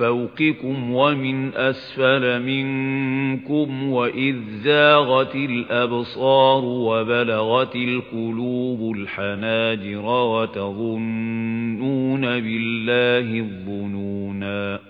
فَوْقِكُمْ وَمِنْ أَسْفَلَ مِنكُمْ وَإِذْ زَاغَتِ الْأَبْصَارُ وَبَلَغَتِ الْقُلُوبُ الْحَنَاجِرَ وَتَظُنُّونَ بِاللَّهِ الظُّنُونَا